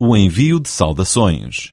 o envio de saudações.